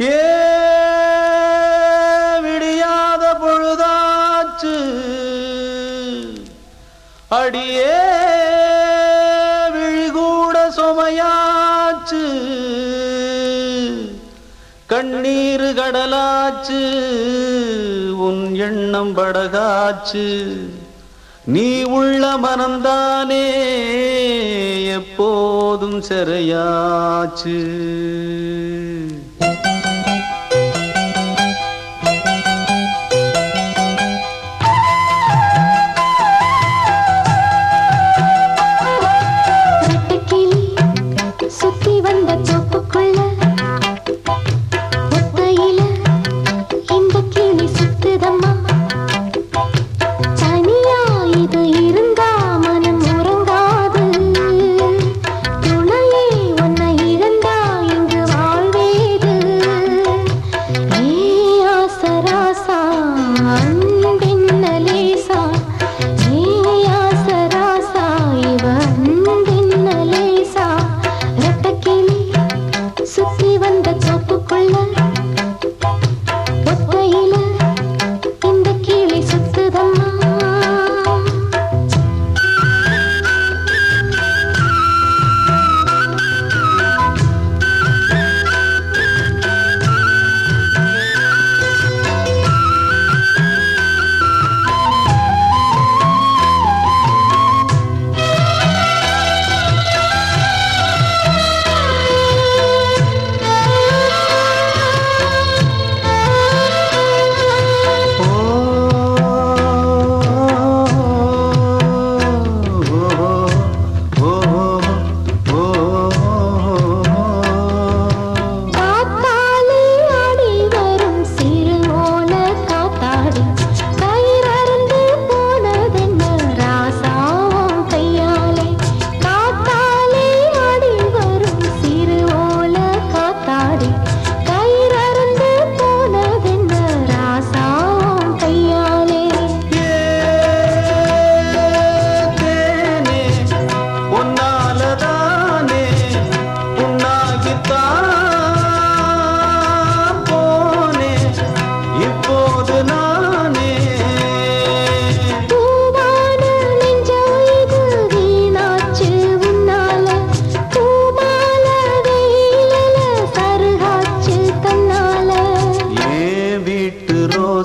ஏ விடியாத பொழுதாச்சு. அடியே விழிகூட சுமையாச்சு. கண்ணீர் கடலாச்சு. உன் எண்ணம் படகாச்சு. நீ உள்ள மனம்தானே எப்போதும் சிறையாச்சு. recipe.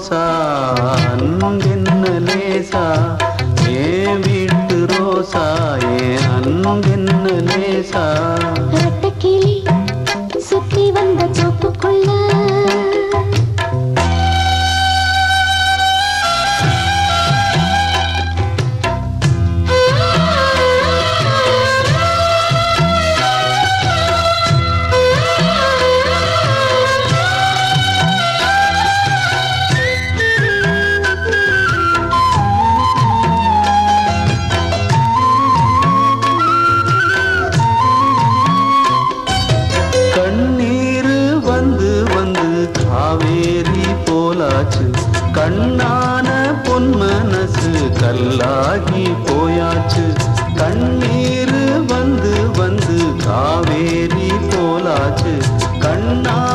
산대 கல்லாகி போயாச்சு. கண்ணீர் வந்து வந்து காவேரி போலாச்சு. கண்ணா